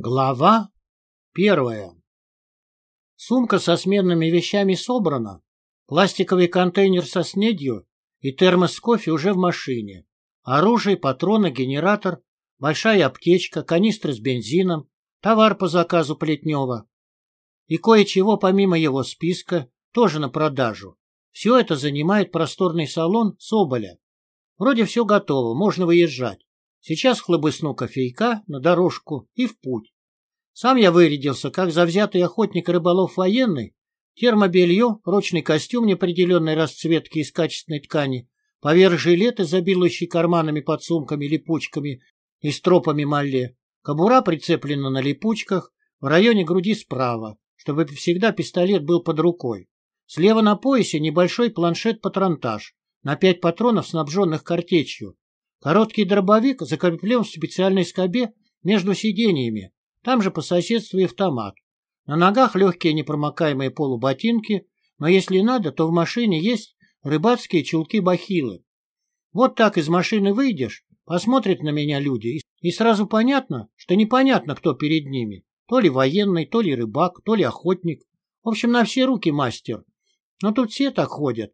Глава первая. Сумка со сменными вещами собрана, пластиковый контейнер со снедью и термос с кофе уже в машине. Оружие, патроны, генератор, большая аптечка, канистры с бензином, товар по заказу Плетнева. И кое-чего помимо его списка тоже на продажу. Все это занимает просторный салон Соболя. Вроде все готово, можно выезжать. Сейчас хлобысну кофейка на дорожку и в путь. Сам я вырядился, как завзятый охотник рыболов военный, термобелье, прочный костюм неопределенной расцветки из качественной ткани, поверх жилет, изобилующий карманами, подсумками, липучками и стропами малле, кобура прицеплена на липучках, в районе груди справа, чтобы всегда пистолет был под рукой. Слева на поясе небольшой планшет-патронтаж на пять патронов, снабженных картечью, Короткий дробовик закреплен в специальной скобе между сиденьями, там же по соседству и автомат. На ногах легкие непромокаемые полуботинки, но если надо, то в машине есть рыбацкие чулки-бахилы. Вот так из машины выйдешь, посмотрят на меня люди, и сразу понятно, что непонятно, кто перед ними. То ли военный, то ли рыбак, то ли охотник. В общем, на все руки мастер. Но тут все так ходят.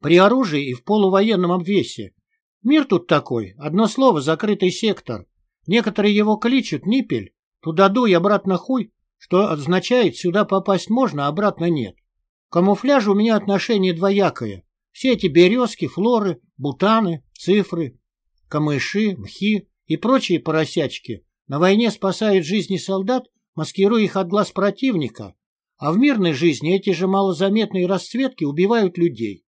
При оружии и в полувоенном обвесе, Мир тут такой, одно слово, закрытый сектор. Некоторые его кличут Ниппель, туда дуй, обратно хуй, что означает, сюда попасть можно, а обратно нет. К камуфляжу у меня отношение двоякое. Все эти березки, флоры, бутаны, цифры, камыши, мхи и прочие поросячки на войне спасают жизни солдат, маскируя их от глаз противника, а в мирной жизни эти же малозаметные расцветки убивают людей.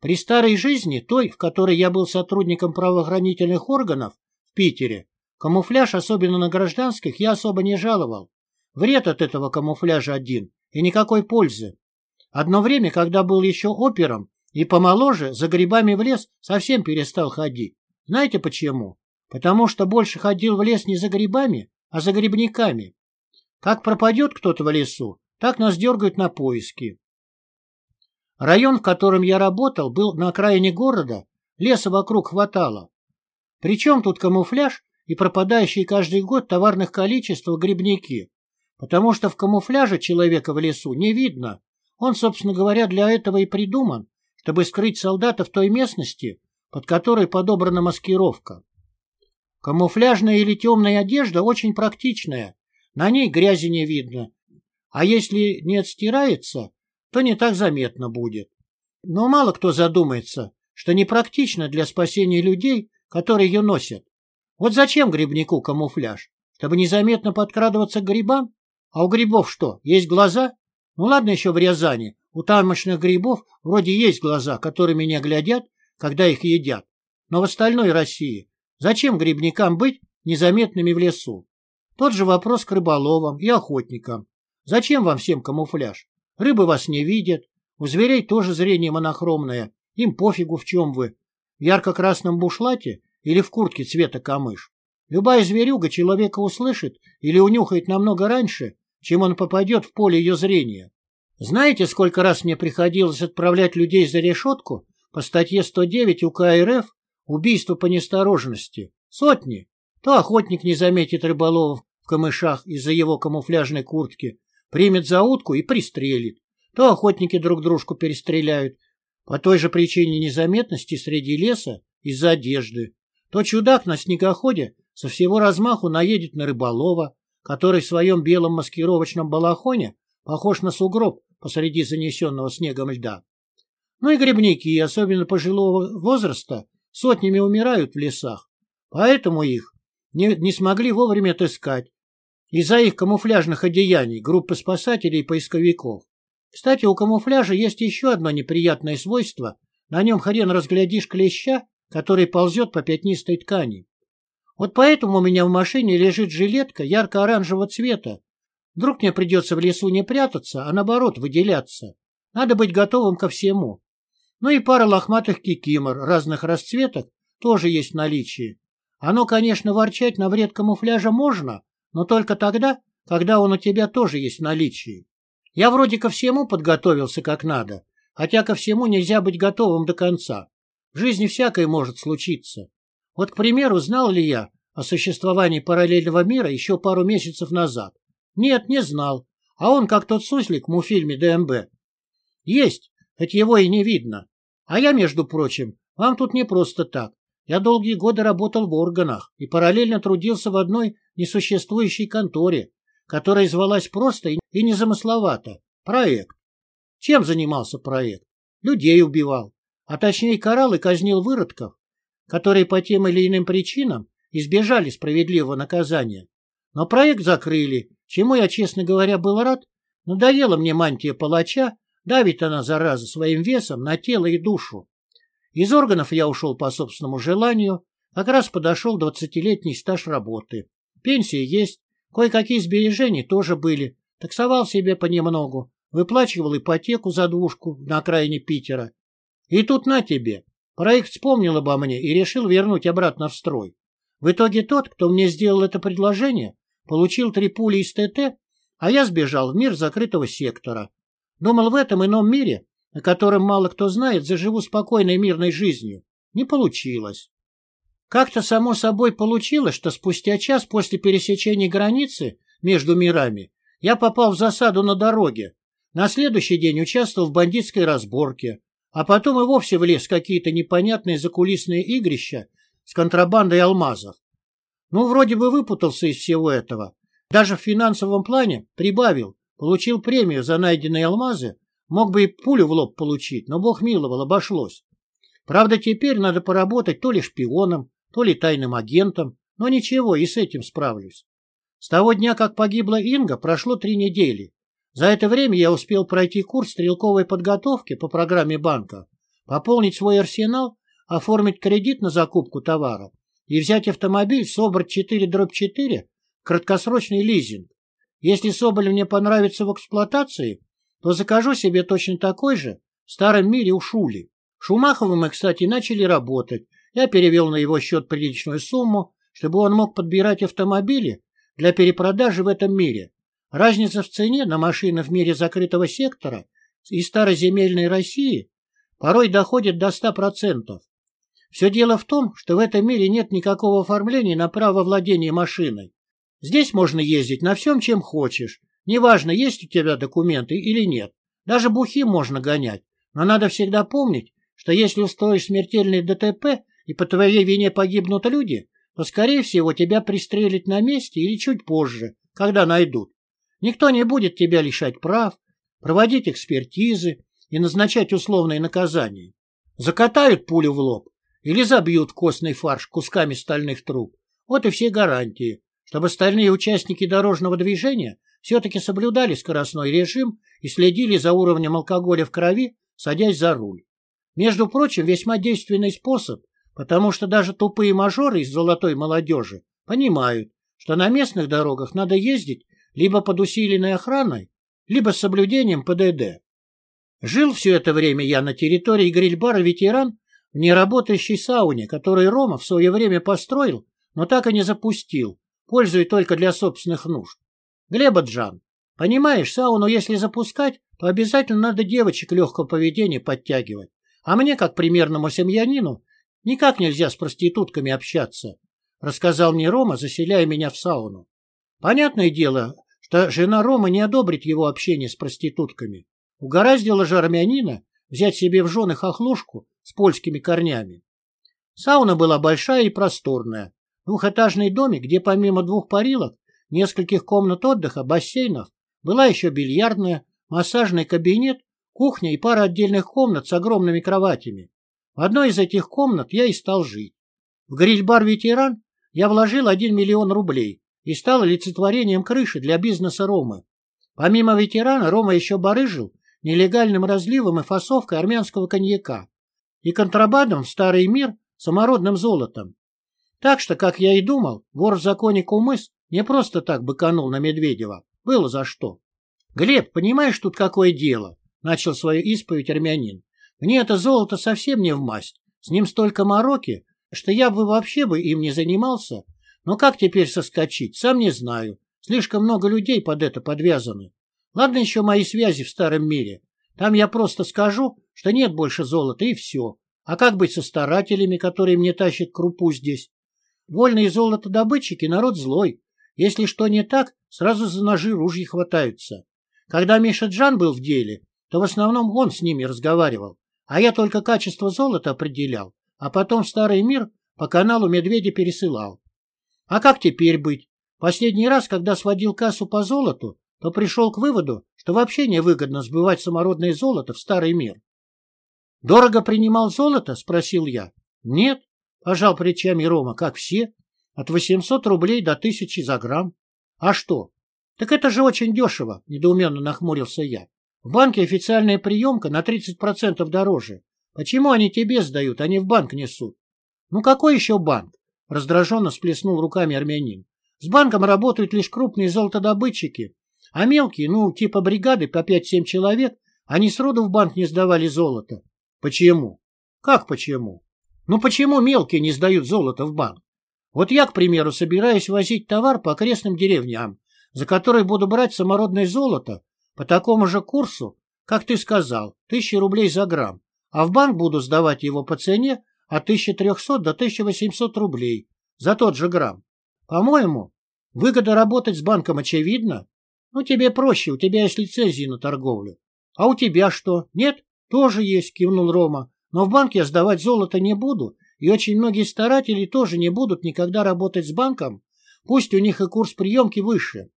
При старой жизни, той, в которой я был сотрудником правоохранительных органов в Питере, камуфляж, особенно на гражданских, я особо не жаловал. Вред от этого камуфляжа один и никакой пользы. Одно время, когда был еще опером и помоложе, за грибами в лес совсем перестал ходить. Знаете почему? Потому что больше ходил в лес не за грибами, а за грибниками. Как пропадет кто-то в лесу, так нас дергают на поиски. Район, в котором я работал, был на окраине города, леса вокруг хватало. Причем тут камуфляж и пропадающие каждый год товарных количествах грибники? Потому что в камуфляже человека в лесу не видно. Он, собственно говоря, для этого и придуман, чтобы скрыть солдата в той местности, под которой подобрана маскировка. Камуфляжная или темная одежда очень практичная, на ней грязи не видно, а если не отстирается, то не так заметно будет. Но мало кто задумается, что непрактично для спасения людей, которые ее носят. Вот зачем грибнику камуфляж? Чтобы незаметно подкрадываться к грибам? А у грибов что, есть глаза? Ну ладно еще в Рязани, у тамошних грибов вроде есть глаза, которые меня глядят, когда их едят. Но в остальной России зачем грибникам быть незаметными в лесу? Тот же вопрос к рыболовам и охотникам. Зачем вам всем камуфляж? Рыбы вас не видят, у зверей тоже зрение монохромное, им пофигу в чем вы, в ярко-красном бушлате или в куртке цвета камыш. Любая зверюга человека услышит или унюхает намного раньше, чем он попадет в поле ее зрения. Знаете, сколько раз мне приходилось отправлять людей за решетку по статье 109 УК РФ «Убийство по неосторожности»? Сотни. То охотник не заметит рыболовов в камышах из-за его камуфляжной куртки, примет за утку и пристрелит. То охотники друг дружку перестреляют по той же причине незаметности среди леса из-за одежды. То чудак на снегоходе со всего размаху наедет на рыболова, который в своем белом маскировочном балахоне похож на сугроб посреди занесенного снегом льда. Ну и грибники, особенно пожилого возраста, сотнями умирают в лесах, поэтому их не, не смогли вовремя отыскать, из-за их камуфляжных одеяний группы спасателей и поисковиков. Кстати, у камуфляжа есть еще одно неприятное свойство. На нем хрен разглядишь клеща, который ползет по пятнистой ткани. Вот поэтому у меня в машине лежит жилетка ярко-оранжевого цвета. Вдруг мне придется в лесу не прятаться, а наоборот выделяться. Надо быть готовым ко всему. Ну и пара лохматых кикимор разных расцветок тоже есть в наличии. Оно, конечно, ворчать на вред камуфляжа можно, но только тогда, когда он у тебя тоже есть в наличии. Я вроде ко всему подготовился как надо, хотя ко всему нельзя быть готовым до конца. В жизни всякое может случиться. Вот, к примеру, знал ли я о существовании параллельного мира еще пару месяцев назад? Нет, не знал. А он как тот суслик в муфильме ДМБ. Есть, хоть его и не видно. А я, между прочим, вам тут не просто так. Я долгие годы работал в органах и параллельно трудился в одной несуществующей конторе, которая звалась просто и незамысловато – проект. Чем занимался проект? Людей убивал, а точнее карал и казнил выродков, которые по тем или иным причинам избежали справедливого наказания. Но проект закрыли, чему я, честно говоря, был рад. Надоела мне мантия палача, давит она, зараза, своим весом на тело и душу. Из органов я ушел по собственному желанию, как раз подошел двадцатилетний стаж работы. Пенсия есть, кое-какие сбережения тоже были, таксовал себе понемногу, выплачивал ипотеку за двушку на окраине Питера. И тут на тебе, проект вспомнил обо мне и решил вернуть обратно в строй. В итоге тот, кто мне сделал это предложение, получил три пули из ТТ, а я сбежал в мир закрытого сектора. Думал, в этом ином мире о котором мало кто знает, заживу спокойной мирной жизнью. Не получилось. Как-то само собой получилось, что спустя час после пересечения границы между мирами я попал в засаду на дороге. На следующий день участвовал в бандитской разборке, а потом и вовсе влез в какие-то непонятные закулисные игрища с контрабандой алмазов. Ну, вроде бы выпутался из всего этого. Даже в финансовом плане прибавил, получил премию за найденные алмазы, Мог бы и пулю в лоб получить, но бог миловал, обошлось. Правда, теперь надо поработать то ли шпионом, то ли тайным агентом, но ничего, и с этим справлюсь. С того дня, как погибла Инга, прошло три недели. За это время я успел пройти курс стрелковой подготовки по программе банка, пополнить свой арсенал, оформить кредит на закупку товара и взять автомобиль Собр 4-4 краткосрочный лизинг. Если Соболь мне понравится в эксплуатации, то закажу себе точно такой же в старом мире у Шули. Шумаховым мы, кстати, начали работать. Я перевел на его счет приличную сумму, чтобы он мог подбирать автомобили для перепродажи в этом мире. Разница в цене на машины в мире закрытого сектора и староземельной России порой доходит до 100%. Все дело в том, что в этом мире нет никакого оформления на право владения машиной. Здесь можно ездить на всем, чем хочешь, Неважно, есть у тебя документы или нет. Даже бухи можно гонять. Но надо всегда помнить, что если устроишь смертельный ДТП и по твоей вине погибнут люди, то, скорее всего, тебя пристрелят на месте или чуть позже, когда найдут. Никто не будет тебя лишать прав, проводить экспертизы и назначать условные наказания. Закатают пулю в лоб или забьют костный фарш кусками стальных труб. Вот и все гарантии, чтобы остальные участники дорожного движения все-таки соблюдали скоростной режим и следили за уровнем алкоголя в крови, садясь за руль. Между прочим, весьма действенный способ, потому что даже тупые мажоры из золотой молодежи понимают, что на местных дорогах надо ездить либо под усиленной охраной, либо с соблюдением ПДД. Жил все это время я на территории гриль-бара «Ветеран» в неработающей сауне, которую Рома в свое время построил, но так и не запустил, пользуясь только для собственных нужд. Глеба Джан, понимаешь, сауну если запускать, то обязательно надо девочек легкого поведения подтягивать. А мне, как примерному семьянину, никак нельзя с проститутками общаться, рассказал мне Рома, заселяя меня в сауну. Понятное дело, что жена Рома не одобрит его общение с проститутками. Угораздило же армянина взять себе в жены хохлушку с польскими корнями. Сауна была большая и просторная. Двухэтажный домик, где помимо двух парилок нескольких комнат отдыха, бассейнов, была еще бильярдная, массажный кабинет, кухня и пара отдельных комнат с огромными кроватями. В одной из этих комнат я и стал жить. В гриль-бар «Ветеран» я вложил 1 миллион рублей и стал олицетворением крыши для бизнеса Ромы. Помимо «Ветерана» Рома еще барыжил нелегальным разливом и фасовкой армянского коньяка и контрабандом в старый мир самородным золотом. Так что, как я и думал, вор в законе Кумыс не просто так быканул на Медведева. Было за что. Глеб, понимаешь, тут какое дело? Начал свою исповедь армянин. Мне это золото совсем не в масть. С ним столько мороки, что я бы вообще бы им не занимался. Но как теперь соскочить, сам не знаю. Слишком много людей под это подвязаны. Ладно еще мои связи в старом мире. Там я просто скажу, что нет больше золота, и все. А как быть со старателями, которые мне тащат крупу здесь? Вольные золотодобытчики — народ злой. Если что не так, сразу за ножи ружья хватаются. Когда Миша Джан был в деле, то в основном он с ними разговаривал, а я только качество золота определял, а потом Старый мир по каналу Медведя пересылал. А как теперь быть? Последний раз, когда сводил кассу по золоту, то пришел к выводу, что вообще невыгодно сбывать самородное золото в Старый мир. «Дорого принимал золото?» — спросил я. «Нет», — пожал плечами Рома, — «как все. От 800 рублей до 1000 за грамм. А что? Так это же очень дешево», — недоуменно нахмурился я. «В банке официальная приемка на 30% дороже. Почему они тебе сдают, а не в банк несут?» «Ну какой еще банк?» — раздраженно сплеснул руками армянин. «С банком работают лишь крупные золотодобытчики, а мелкие, ну, типа бригады по 5-7 человек, они сроду в банк не сдавали золото. Почему? Как почему? Ну почему мелкие не сдают золото в банк? Вот я, к примеру, собираюсь возить товар по окрестным деревням, за который буду брать самородное золото по такому же курсу, как ты сказал, тысячи рублей за грамм, а в банк буду сдавать его по цене от 1300 до 1800 рублей за тот же грамм. По-моему, выгода работать с банком очевидна. Ну, тебе проще, у тебя есть лицензия на торговлю. А у тебя что, нет? Тоже есть, кивнул Рома. Но в банке я сдавать золото не буду, и очень многие старатели тоже не будут никогда работать с банком, пусть у них и курс приемки выше.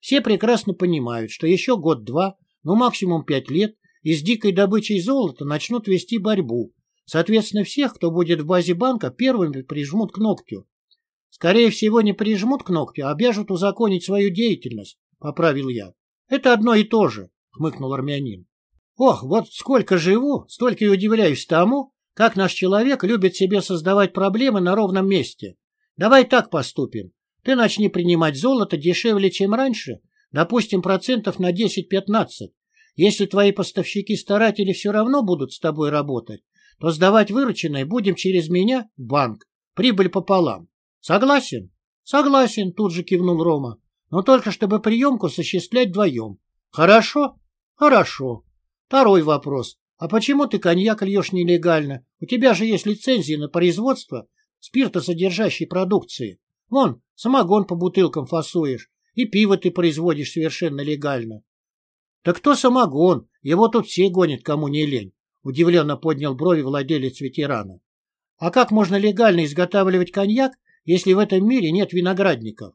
Все прекрасно понимают, что еще год-два, ну максимум пять лет, и с дикой добычей золота начнут вести борьбу. Соответственно, всех, кто будет в базе банка, первыми прижмут к ногтю. Скорее всего, не прижмут к ногтю, а обяжут узаконить свою деятельность, — поправил я. — Это одно и то же, — хмыкнул армянин. Ох, вот сколько живу, столько и удивляюсь тому, как наш человек любит себе создавать проблемы на ровном месте. Давай так поступим. Ты начни принимать золото дешевле, чем раньше, допустим, процентов на 10-15. Если твои поставщики-старатели все равно будут с тобой работать, то сдавать вырученное будем через меня в банк. Прибыль пополам. Согласен? Согласен, тут же кивнул Рома. Но только чтобы приемку осуществлять вдвоем. Хорошо? Хорошо. Второй вопрос. А почему ты коньяк льешь нелегально? У тебя же есть лицензия на производство спиртосодержащей продукции. Вон, самогон по бутылкам фасуешь, и пиво ты производишь совершенно легально. Так кто самогон? Его тут все гонят, кому не лень. Удивленно поднял брови владелец ветерана. А как можно легально изготавливать коньяк, если в этом мире нет виноградников?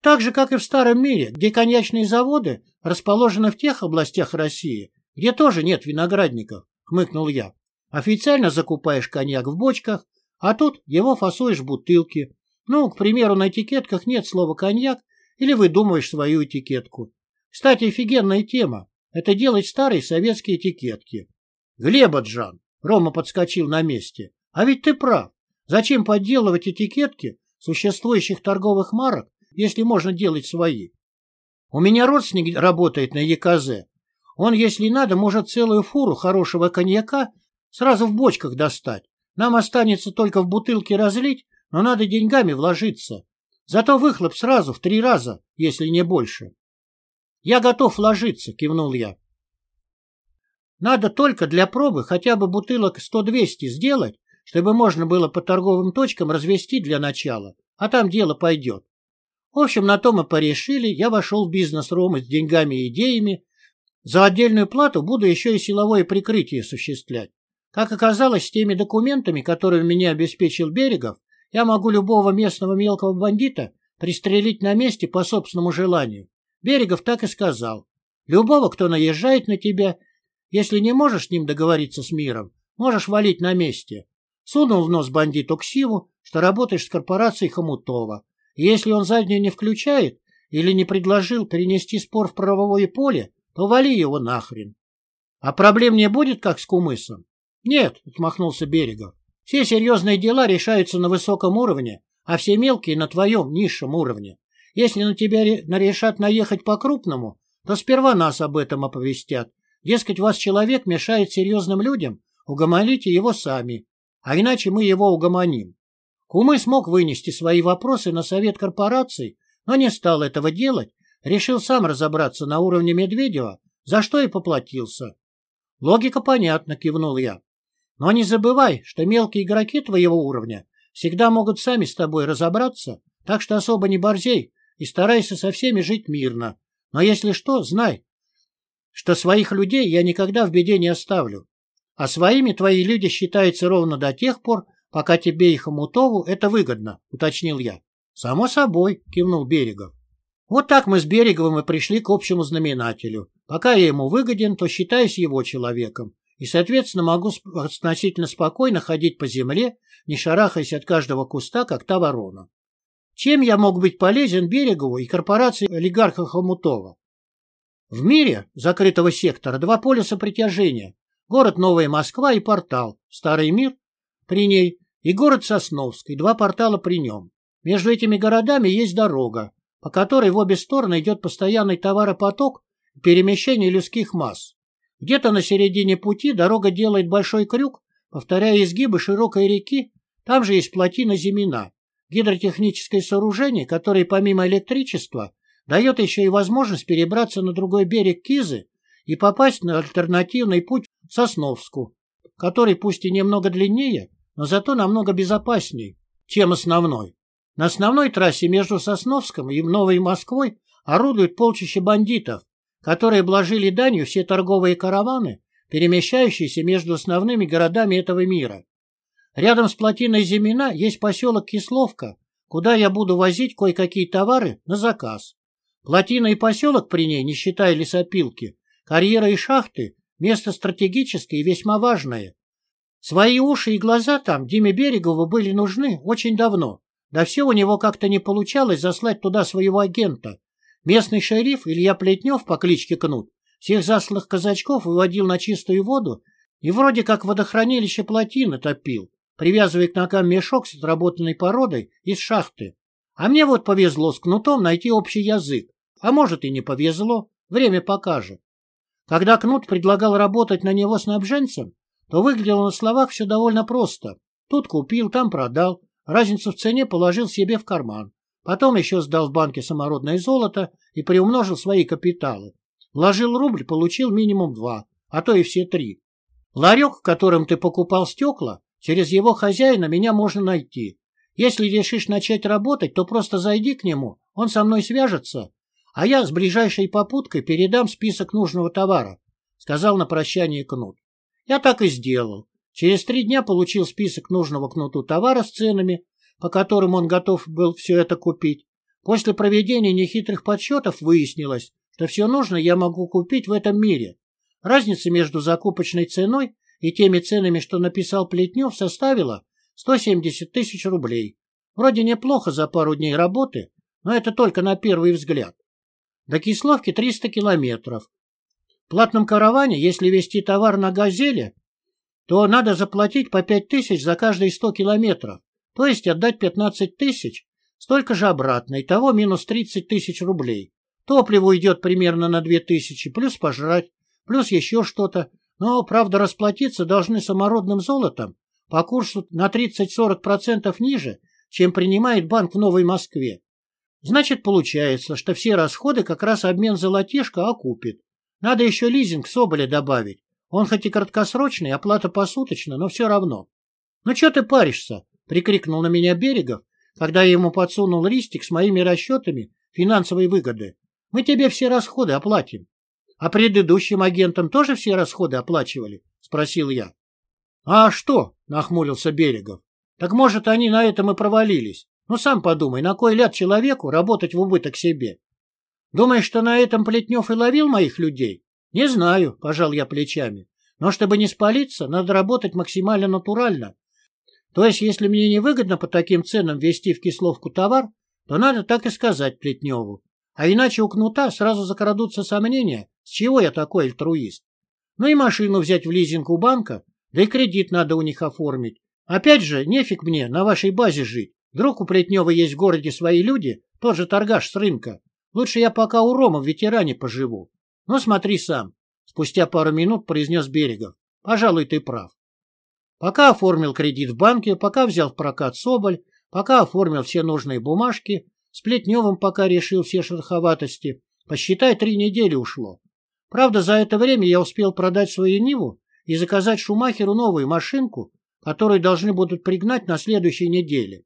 Так же, как и в старом мире, где коньячные заводы расположены в тех областях России, где тоже нет виноградников, хмыкнул я. Официально закупаешь коньяк в бочках, а тут его фасуешь в бутылки. Ну, к примеру, на этикетках нет слова «коньяк» или выдумываешь свою этикетку. Кстати, офигенная тема. Это делать старые советские этикетки. Глеба Джан, Рома подскочил на месте. А ведь ты прав. Зачем подделывать этикетки существующих торговых марок, если можно делать свои? У меня родственник работает на ЕКЗ, он, если надо, может целую фуру хорошего коньяка сразу в бочках достать. Нам останется только в бутылке разлить, но надо деньгами вложиться. Зато выхлоп сразу в три раза, если не больше. Я готов вложиться, кивнул я. Надо только для пробы хотя бы бутылок 100-200 сделать, чтобы можно было по торговым точкам развести для начала, а там дело пойдет. В общем, на то мы порешили, я вошел в бизнес Ромы с деньгами и идеями, за отдельную плату буду еще и силовое прикрытие осуществлять. Как оказалось, с теми документами, которыми меня обеспечил Берегов, я могу любого местного мелкого бандита пристрелить на месте по собственному желанию. Берегов так и сказал. Любого, кто наезжает на тебя, если не можешь с ним договориться с миром, можешь валить на месте. Сунул в нос бандиту ксиву, что работаешь с корпорацией Хомутова. И если он заднюю не включает или не предложил перенести спор в правовое поле, то вали его нахрен. А проблем не будет, как с кумысом? Нет, отмахнулся Берегов. Все серьезные дела решаются на высоком уровне, а все мелкие на твоем низшем уровне. Если на тебя нарешат наехать по-крупному, то сперва нас об этом оповестят. Дескать, вас человек мешает серьезным людям, угомоните его сами, а иначе мы его угомоним. Кумы смог вынести свои вопросы на совет корпораций, но не стал этого делать Решил сам разобраться на уровне Медведева, за что и поплатился. Логика понятна, кивнул я. Но не забывай, что мелкие игроки твоего уровня всегда могут сами с тобой разобраться, так что особо не борзей и старайся со всеми жить мирно. Но если что, знай, что своих людей я никогда в беде не оставлю. А своими твои люди считаются ровно до тех пор, пока тебе и Хомутову это выгодно, уточнил я. Само собой, кивнул Берегов. Вот так мы с Береговым и пришли к общему знаменателю. Пока я ему выгоден, то считаюсь его человеком. И, соответственно, могу относительно спокойно ходить по земле, не шарахаясь от каждого куста, как та ворона. Чем я мог быть полезен Берегову и корпорации олигарха Хомутова? В мире закрытого сектора два полюса притяжения. Город Новая Москва и портал, Старый мир при ней, и город Сосновск, и два портала при нем. Между этими городами есть дорога, по которой в обе стороны идет постоянный товаропоток и перемещение людских масс. Где-то на середине пути дорога делает большой крюк, повторяя изгибы широкой реки, там же есть плотина Зимина, гидротехническое сооружение, которое помимо электричества дает еще и возможность перебраться на другой берег Кизы и попасть на альтернативный путь в Сосновску, который пусть и немного длиннее, но зато намного безопасней, чем основной. На основной трассе между Сосновском и Новой Москвой орудуют полчища бандитов, которые обложили данью все торговые караваны, перемещающиеся между основными городами этого мира. Рядом с плотиной Зимина есть поселок Кисловка, куда я буду возить кое-какие товары на заказ. Плотина и поселок при ней, не считая лесопилки, карьера и шахты – место стратегическое и весьма важное. Свои уши и глаза там Диме Берегову были нужны очень давно. Да все у него как-то не получалось заслать туда своего агента. Местный шериф Илья Плетнев по кличке Кнут всех заслых казачков выводил на чистую воду и вроде как водохранилище плотины топил, привязывая к ногам мешок с отработанной породой из шахты. А мне вот повезло с Кнутом найти общий язык. А может и не повезло, время покажет. Когда Кнут предлагал работать на него снабженцем, то выглядело на словах все довольно просто. Тут купил, там продал, Разницу в цене положил себе в карман. Потом еще сдал в банке самородное золото и приумножил свои капиталы. Вложил рубль, получил минимум два, а то и все три. Ларек, в котором ты покупал стекла, через его хозяина меня можно найти. Если решишь начать работать, то просто зайди к нему, он со мной свяжется, а я с ближайшей попуткой передам список нужного товара, — сказал на прощание Кнут. Я так и сделал. Через три дня получил список нужного кнуту товара с ценами, по которым он готов был все это купить. После проведения нехитрых подсчетов выяснилось, что все нужное я могу купить в этом мире. Разница между закупочной ценой и теми ценами, что написал Плетнев, составила 170 тысяч рублей. Вроде неплохо за пару дней работы, но это только на первый взгляд. До Кисловки 300 километров. В платном караване, если везти товар на «Газели», то надо заплатить по пять тысяч за каждые сто километров, то есть отдать пятнадцать тысяч, столько же обратно, и того минус тридцать тысяч рублей. Топливо идет примерно на две тысячи, плюс пожрать, плюс еще что-то, но, правда, расплатиться должны самородным золотом по курсу на 30-40% ниже, чем принимает банк в Новой Москве. Значит, получается, что все расходы как раз обмен золотишко окупит. Надо еще лизинг Соболя добавить, он хоть и краткосрочный, оплата посуточно, но все равно. — Ну что ты паришься? — прикрикнул на меня Берегов, когда я ему подсунул листик с моими расчетами финансовой выгоды. — Мы тебе все расходы оплатим. — А предыдущим агентам тоже все расходы оплачивали? — спросил я. — А что? — нахмурился Берегов. — Так может, они на этом и провалились. Ну, сам подумай, на кой ляд человеку работать в убыток себе? Думаешь, что на этом Плетнев и ловил моих людей? Не знаю, пожал я плечами. Но чтобы не спалиться, надо работать максимально натурально. То есть, если мне невыгодно по таким ценам везти в Кисловку товар, то надо так и сказать Плетневу. А иначе у кнута сразу закрадутся сомнения, с чего я такой альтруист. Ну и машину взять в лизинг у банка, да и кредит надо у них оформить. Опять же, нефиг мне на вашей базе жить. Вдруг у Плетнева есть в городе свои люди, тот же торгаш с рынка. Лучше я пока у Рома в ветеране поживу. Ну, смотри сам. Спустя пару минут произнес Берегов. Пожалуй, ты прав. Пока оформил кредит в банке, пока взял в прокат Соболь, пока оформил все нужные бумажки, с пока решил все шероховатости, посчитай, три недели ушло. Правда, за это время я успел продать свою Ниву и заказать Шумахеру новую машинку, которую должны будут пригнать на следующей неделе.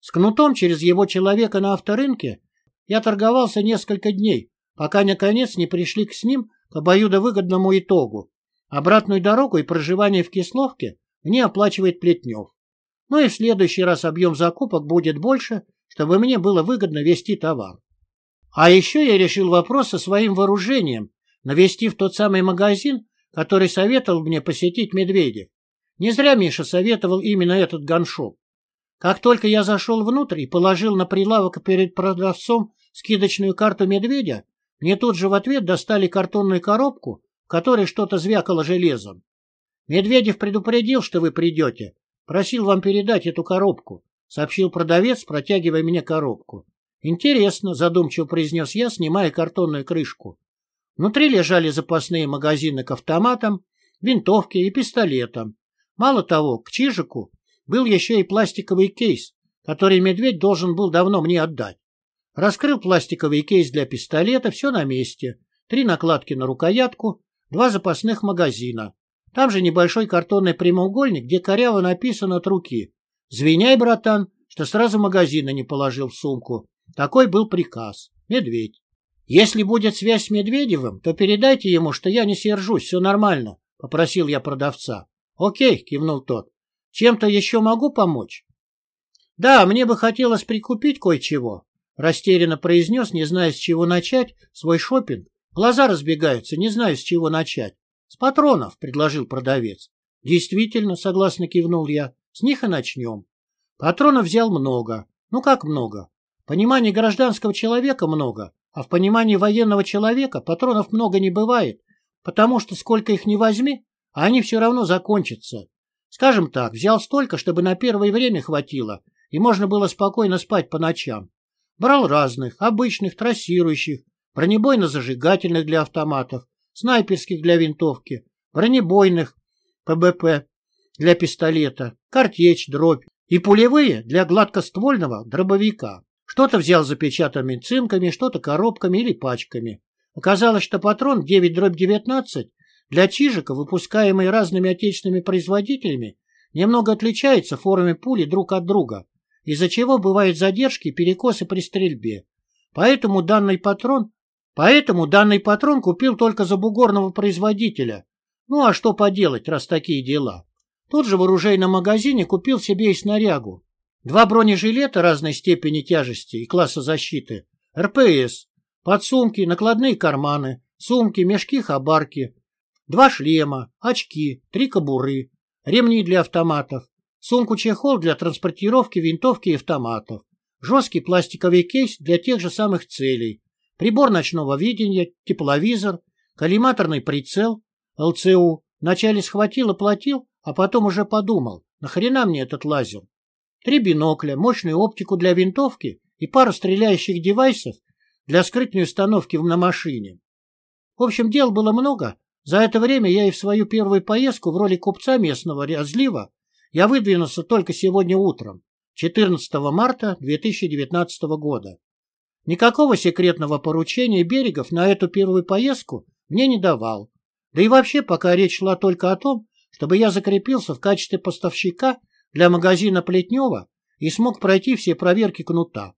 С кнутом через его человека на авторынке я торговался несколько дней, пока наконец не пришли к с ним к обоюдовыгодному итогу. Обратную дорогу и проживание в Кисловке мне оплачивает Плетнев. Ну и в следующий раз объем закупок будет больше, чтобы мне было выгодно вести товар. А еще я решил вопрос со своим вооружением, навестив тот самый магазин, который советовал мне посетить Медведев. Не зря Миша советовал именно этот ганшоп. Как только я зашел внутрь и положил на прилавок перед продавцом скидочную карту медведя, мне тут же в ответ достали картонную коробку, в которой что-то звякало железом. Медведев предупредил, что вы придете. Просил вам передать эту коробку, сообщил продавец, протягивая мне коробку. Интересно, задумчиво произнес я, снимая картонную крышку. Внутри лежали запасные магазины к автоматам, винтовке и пистолетам. Мало того, к Чижику был еще и пластиковый кейс, который медведь должен был давно мне отдать. Раскрыл пластиковый кейс для пистолета, все на месте. Три накладки на рукоятку, два запасных магазина. Там же небольшой картонный прямоугольник, где коряво написано от руки. «Звеняй, братан, что сразу магазина не положил в сумку». Такой был приказ. Медведь. «Если будет связь с Медведевым, то передайте ему, что я не сержусь, все нормально», — попросил я продавца. «Окей», — кивнул тот. «Чем-то еще могу помочь?» «Да, мне бы хотелось прикупить кое-чего», — растерянно произнес, не зная, с чего начать, свой шопинг. Глаза разбегаются, не знаю, с чего начать. «С патронов», — предложил продавец. «Действительно», — согласно кивнул я, — «с них и начнем». Патронов взял много. Ну как много? Понимания гражданского человека много, а в понимании военного человека патронов много не бывает, потому что сколько их не возьми, а они все равно закончатся. Скажем так, взял столько, чтобы на первое время хватило, и можно было спокойно спать по ночам. Брал разных, обычных, трассирующих, бронебойно-зажигательных для автоматов, снайперских для винтовки, бронебойных, ПБП для пистолета, картечь, дробь и пулевые для гладкоствольного дробовика. Что-то взял запечатанными цинками, что-то коробками или пачками. Оказалось, что патрон 9 дробь 19 для чижика, выпускаемый разными отечественными производителями, немного отличается формами пули друг от друга, из-за чего бывают задержки перекосы при стрельбе. Поэтому данный патрон, поэтому данный патрон купил только за бугорного производителя. Ну а что поделать, раз такие дела? Тут же в оружейном магазине купил себе и снарягу. Два бронежилета разной степени тяжести и класса защиты, РПС, подсумки, накладные карманы, сумки, мешки, хабарки, два шлема, очки, три кобуры, ремни для автоматов, сумку-чехол для транспортировки винтовки и автоматов, жесткий пластиковый кейс для тех же самых целей, прибор ночного видения, тепловизор, коллиматорный прицел, ЛЦУ. Вначале схватил и платил, а потом уже подумал, нахрена мне этот лазер? Три бинокля, мощную оптику для винтовки и пару стреляющих девайсов для скрытной установки на машине. В общем, дел было много, за это время я и в свою первую поездку в роли купца местного разлива я выдвинулся только сегодня утром, 14 марта 2019 года. Никакого секретного поручения Берегов на эту первую поездку мне не давал. Да и вообще пока речь шла только о том, чтобы я закрепился в качестве поставщика для магазина Плетнева и смог пройти все проверки кнута.